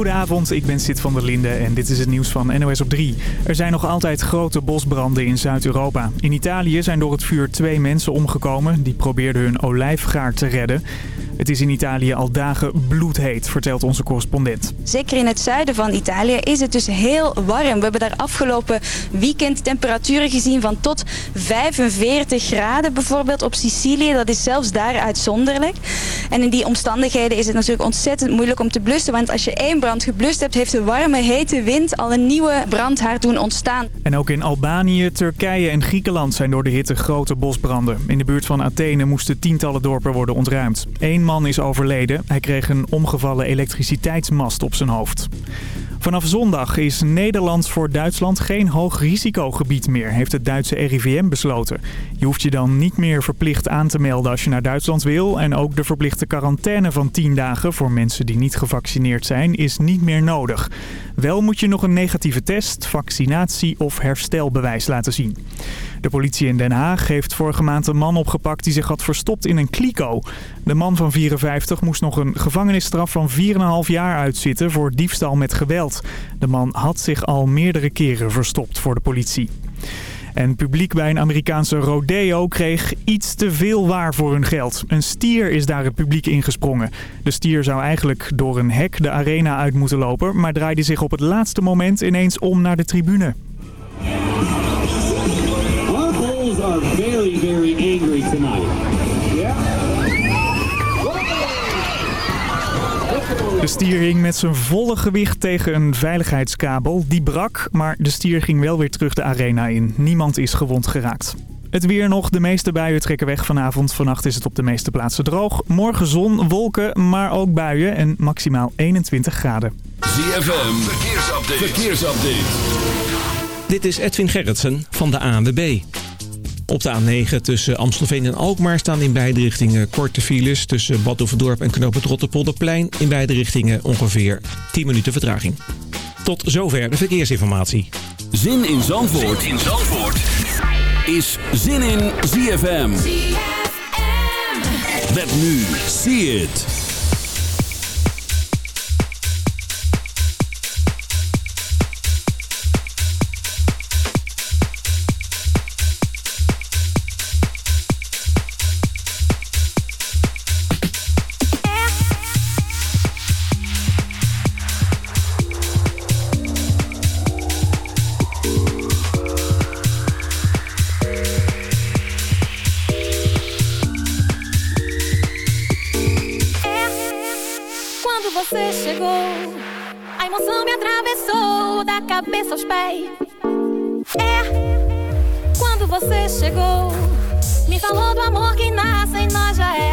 Goedenavond, ik ben Sid van der Linde en dit is het nieuws van NOS op 3. Er zijn nog altijd grote bosbranden in Zuid-Europa. In Italië zijn door het vuur twee mensen omgekomen. Die probeerden hun olijfgaard te redden. Het is in Italië al dagen bloedheet, vertelt onze correspondent. Zeker in het zuiden van Italië is het dus heel warm. We hebben daar afgelopen weekend temperaturen gezien van tot 45 graden bijvoorbeeld op Sicilië. Dat is zelfs daar uitzonderlijk. En in die omstandigheden is het natuurlijk ontzettend moeilijk om te blussen. Want als je één brand geblust hebt, heeft de warme, hete wind al een nieuwe brandhaard doen ontstaan. En ook in Albanië, Turkije en Griekenland zijn door de hitte grote bosbranden. In de buurt van Athene moesten tientallen dorpen worden ontruimd. Eén man is overleden. Hij kreeg een omgevallen elektriciteitsmast op zijn hoofd. Vanaf zondag is Nederland voor Duitsland geen hoog risicogebied meer, heeft het Duitse RIVM besloten. Je hoeft je dan niet meer verplicht aan te melden als je naar Duitsland wil. En ook de verplichte quarantaine van 10 dagen voor mensen die niet gevaccineerd zijn is niet meer nodig. Wel moet je nog een negatieve test, vaccinatie of herstelbewijs laten zien. De politie in Den Haag heeft vorige maand een man opgepakt die zich had verstopt in een kliko. De man van 54 moest nog een gevangenisstraf van 4,5 jaar uitzitten voor diefstal met geweld. De man had zich al meerdere keren verstopt voor de politie. En publiek bij een Amerikaanse rodeo kreeg iets te veel waar voor hun geld. Een stier is daar het publiek ingesprongen. De stier zou eigenlijk door een hek de arena uit moeten lopen... maar draaide zich op het laatste moment ineens om naar de tribune. Are very, very angry tonight. De stier hing met zijn volle gewicht tegen een veiligheidskabel. Die brak, maar de stier ging wel weer terug de arena in. Niemand is gewond geraakt. Het weer nog. De meeste buien trekken weg vanavond. Vannacht is het op de meeste plaatsen droog. Morgen zon, wolken, maar ook buien en maximaal 21 graden. ZFM, verkeersupdate. verkeersupdate. Dit is Edwin Gerritsen van de ANWB. Op de A9 tussen Amstelveen en Alkmaar staan in beide richtingen korte files... tussen Bad Oeverdorp en Knoop het Rotterpolderplein. In beide richtingen ongeveer 10 minuten vertraging. Tot zover de verkeersinformatie. Zin in Zandvoort, zin in Zandvoort. is Zin in ZFM. Met nu, see it. Amor que nasce em nós já é.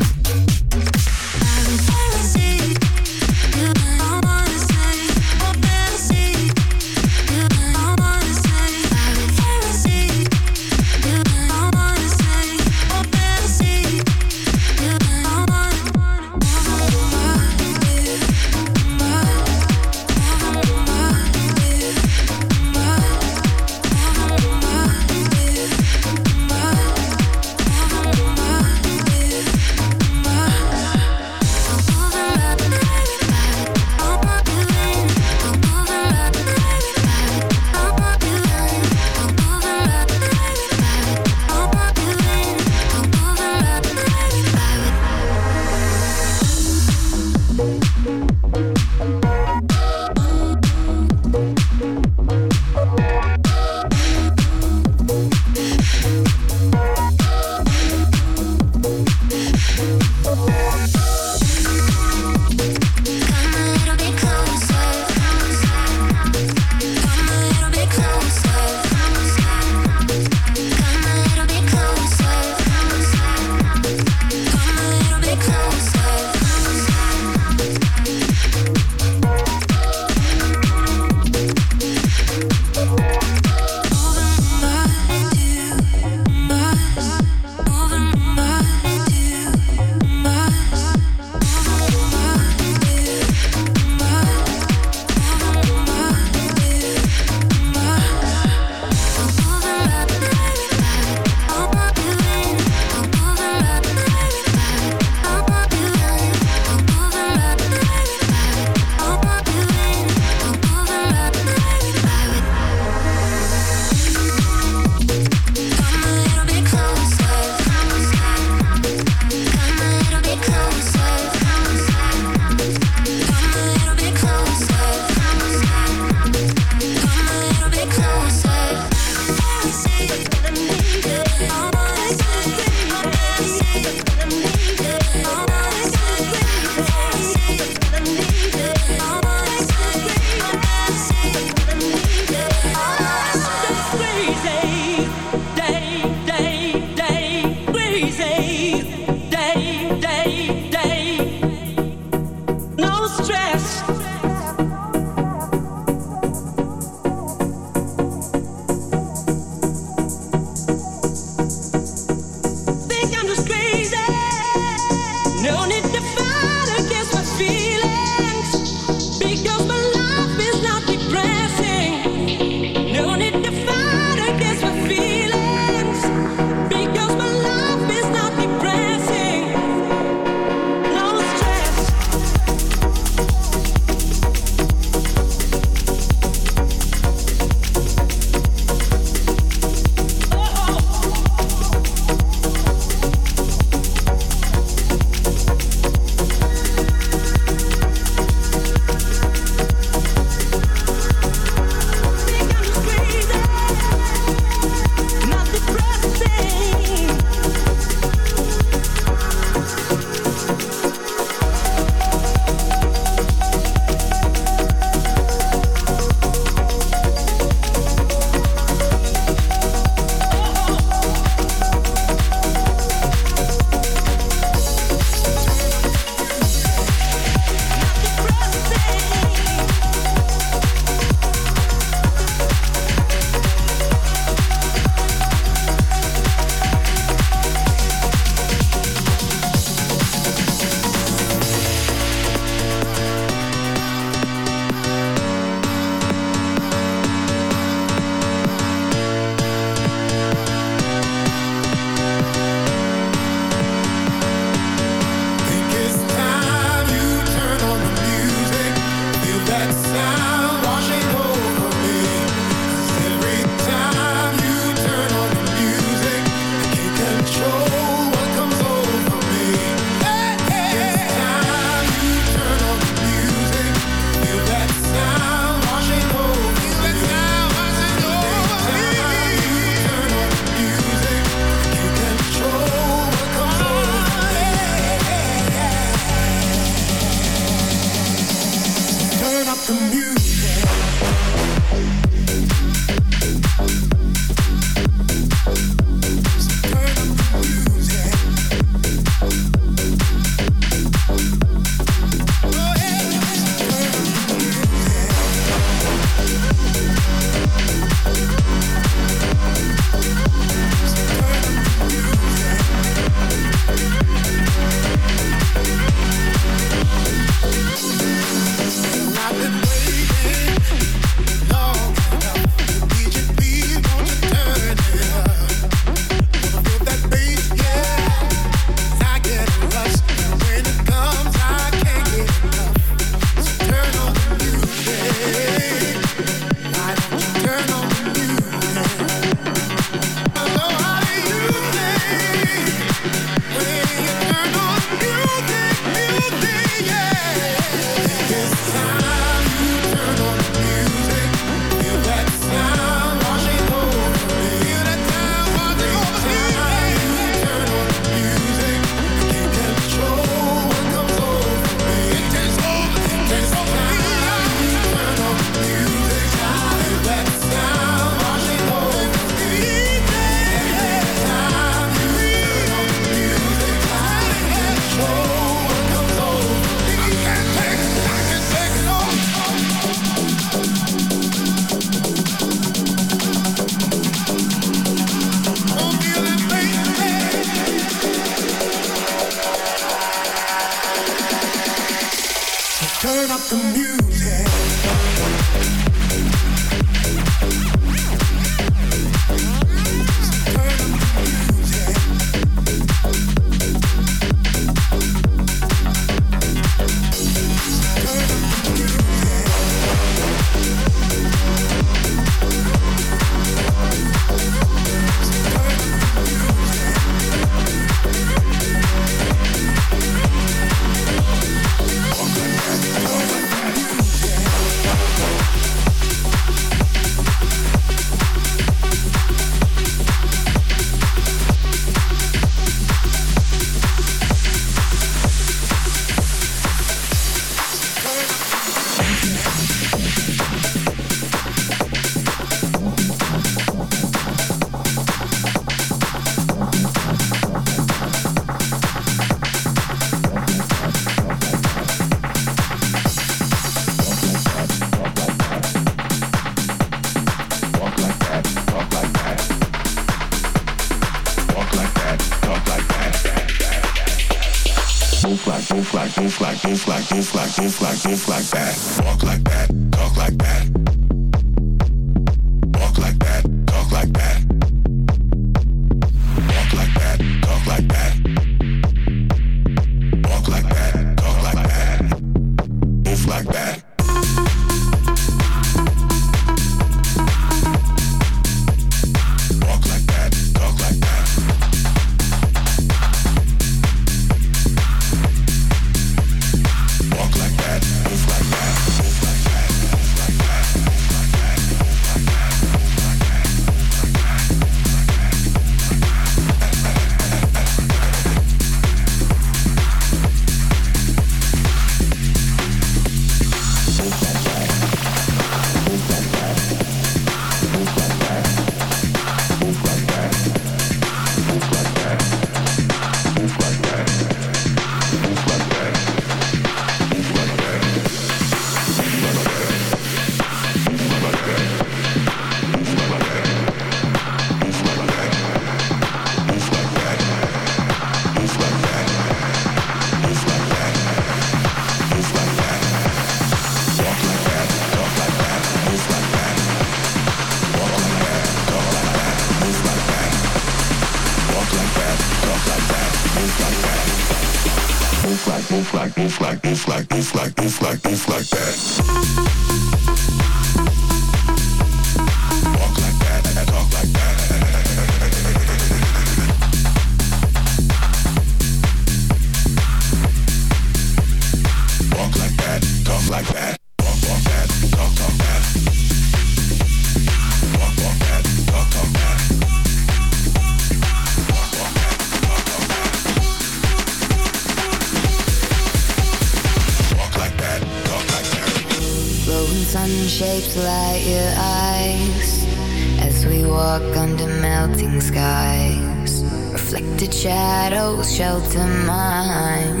mine.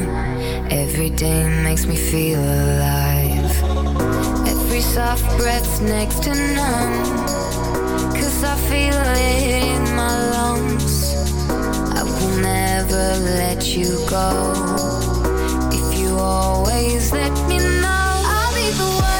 Every day makes me feel alive. Every soft breath's next to none. Cause I feel it in my lungs. I will never let you go. If you always let me know, I'll be the one.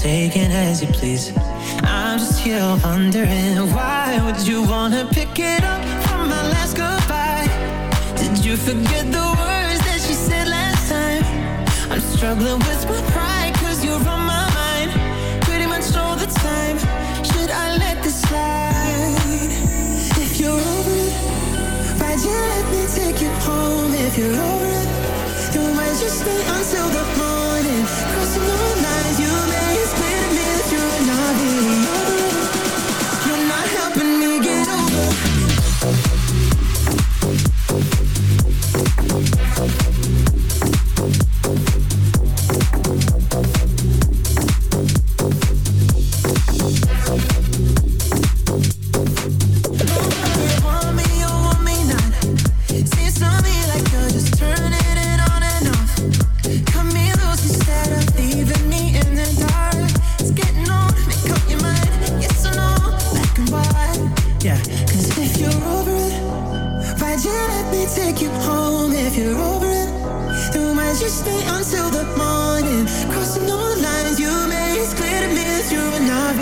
taken as you please. I'm just here wondering.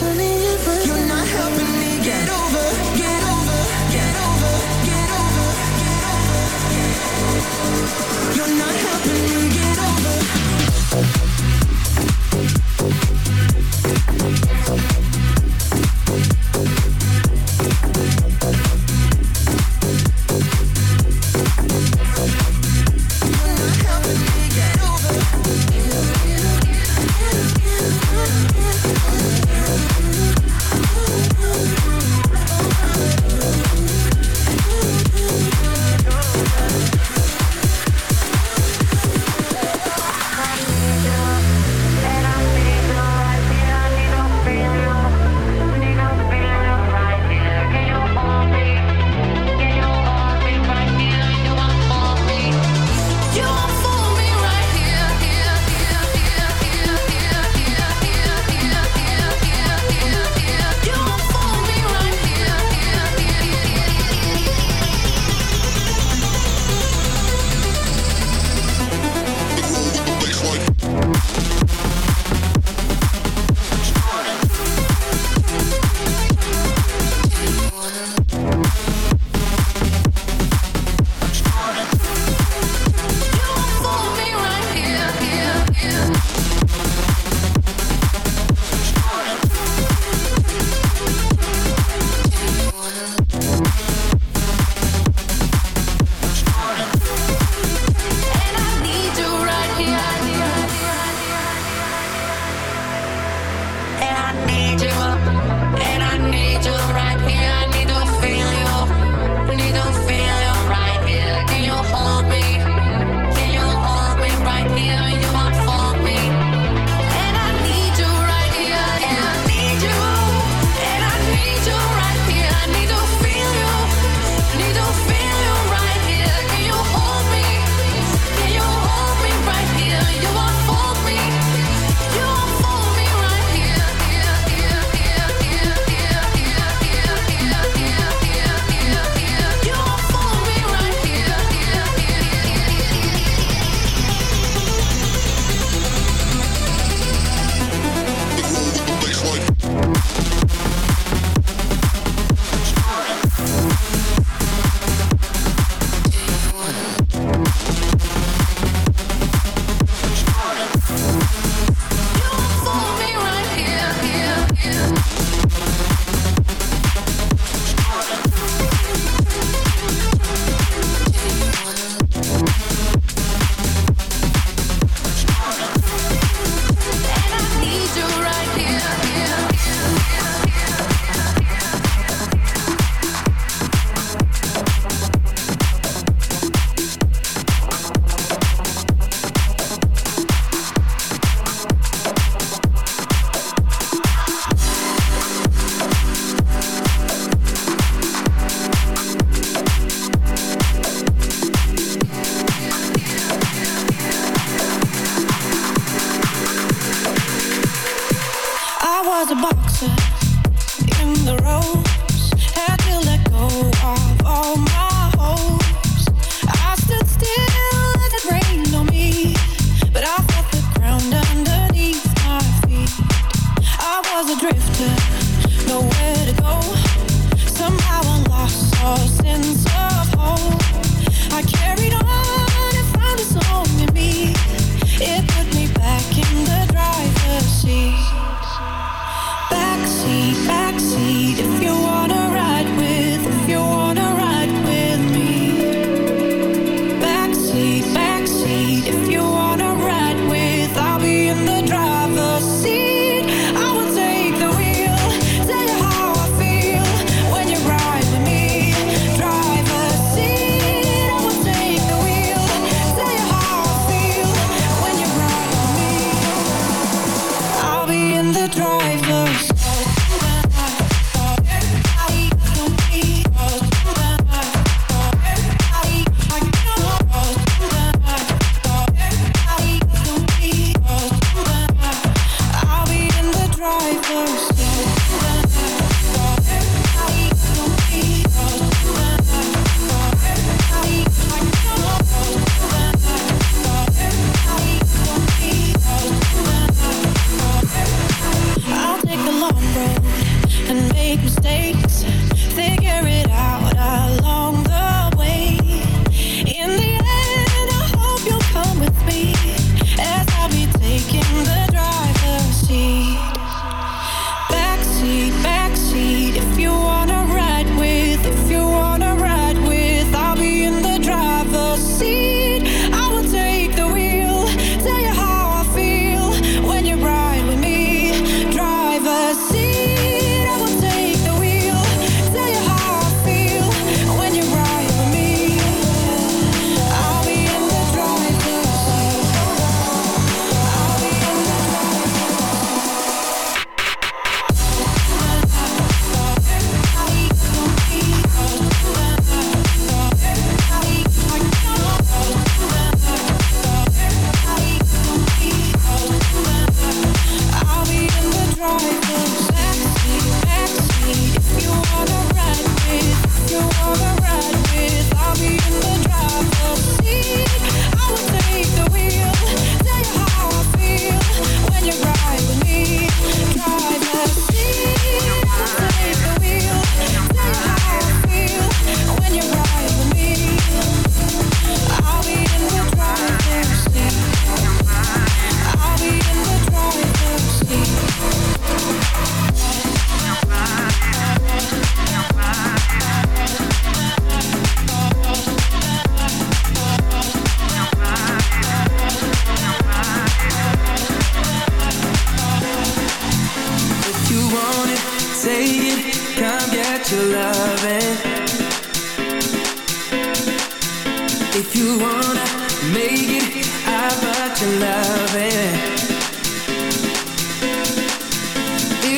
turning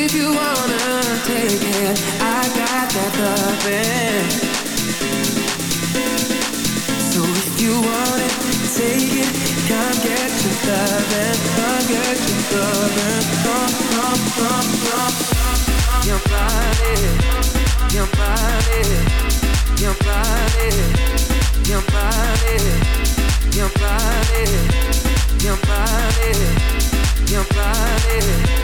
If you wanna take it, I got that loving. So if you want it, take it, come get your loving, come get your loving, come, come, come, come. Your body, your body, your body, your body, your body, your body, your body, your body.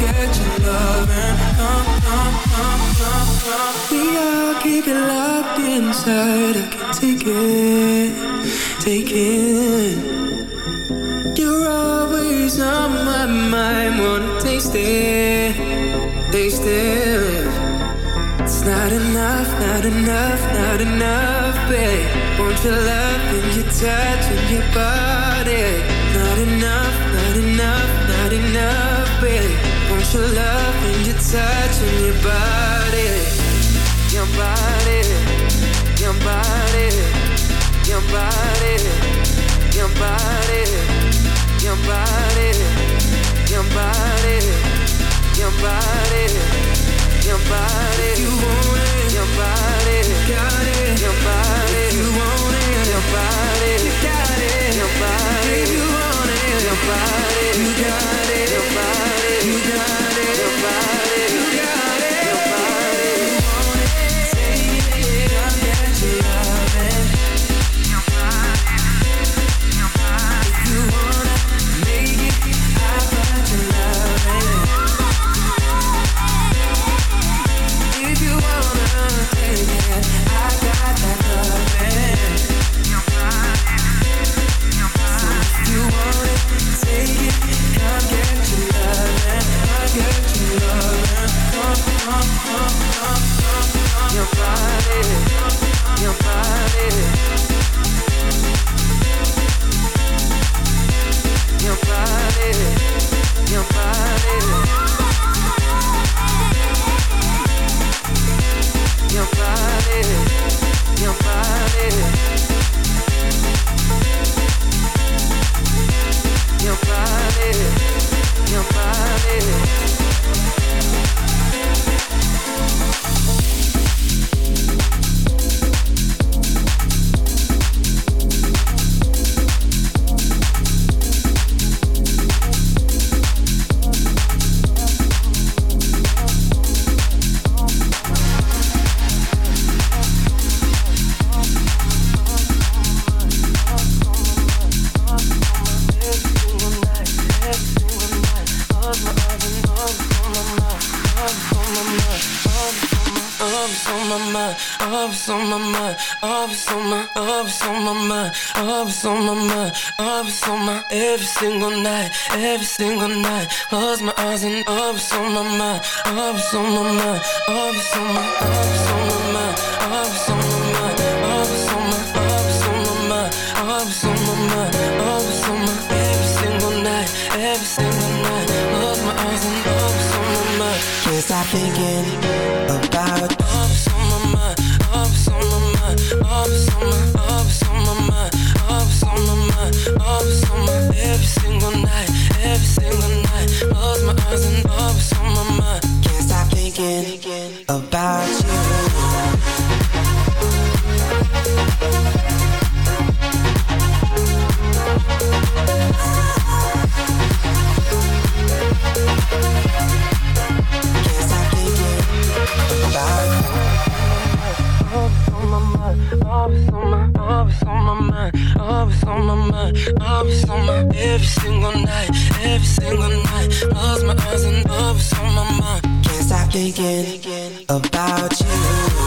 get your loving, come. We all keep it locked inside. I can take it, take it. You're always on my mind, wanna taste it, taste it. It's not enough, not enough, not enough, babe. Want your love and your touch and your body. Your love and your touch and your body. Your body, your body, your body, your body, your body, your body, your body, your body. You want it, your body, got it. Your body, you want it, every single night, every single night. Close my eyes and always on my mind, always on my mind, always on my, always on my mind, always on my mind, every single night, every single night. Close my eyes and always on my mind. Can't stop thinking about you.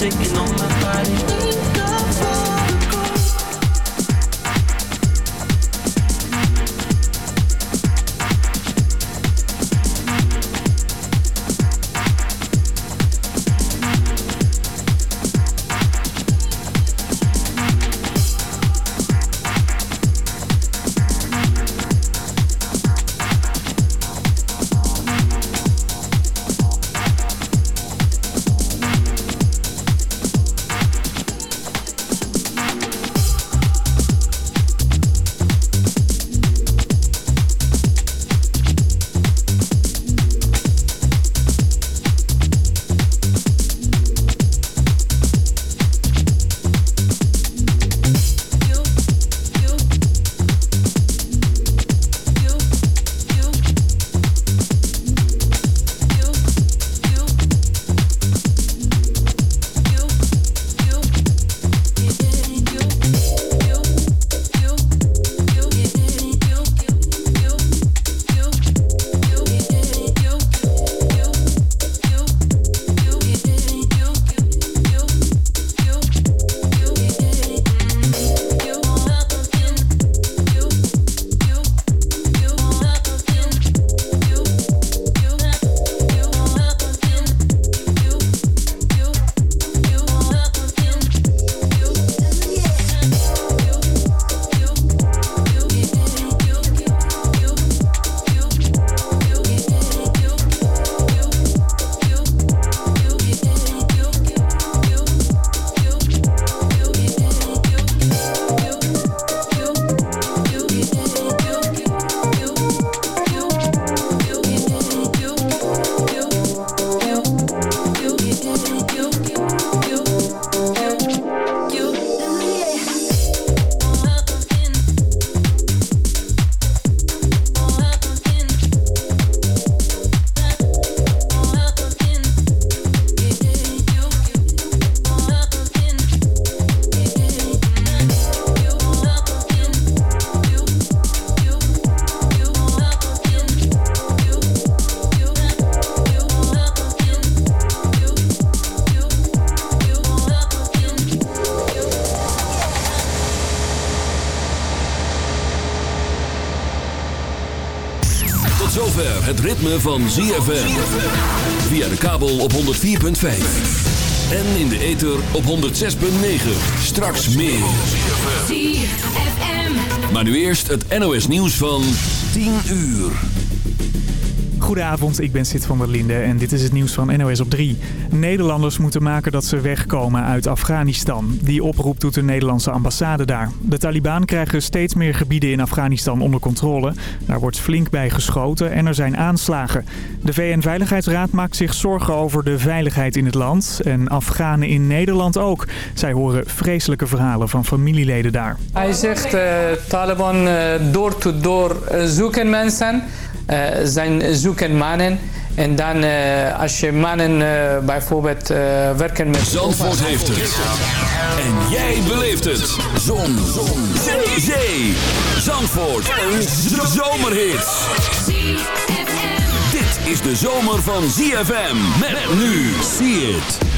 Taking on my body. Ritme van ZFM. Via de kabel op 104.5. En in de ether op 106.9. Straks meer. ZFM. Maar nu eerst het NOS nieuws van 10 uur. Goedenavond, ik ben Sid van der Linde en dit is het nieuws van NOS op 3. Nederlanders moeten maken dat ze wegkomen uit Afghanistan. Die oproep doet de Nederlandse ambassade daar. De Taliban krijgen steeds meer gebieden in Afghanistan onder controle. Daar wordt flink bij geschoten en er zijn aanslagen. De VN-veiligheidsraad maakt zich zorgen over de veiligheid in het land. En Afghanen in Nederland ook. Zij horen vreselijke verhalen van familieleden daar. Hij zegt, eh, Taliban eh, door to door eh, zoeken mensen. eh, zijn zoeken mannen. En dan eh, als je mannen eh, bijvoorbeeld eh, werken met... Zandvoort heeft het. En jij beleeft het. Zon. Zon. Zee. Zee. Zandvoort. Een zomerhit. Dit is de zomer van ZFM. Met nu. See it.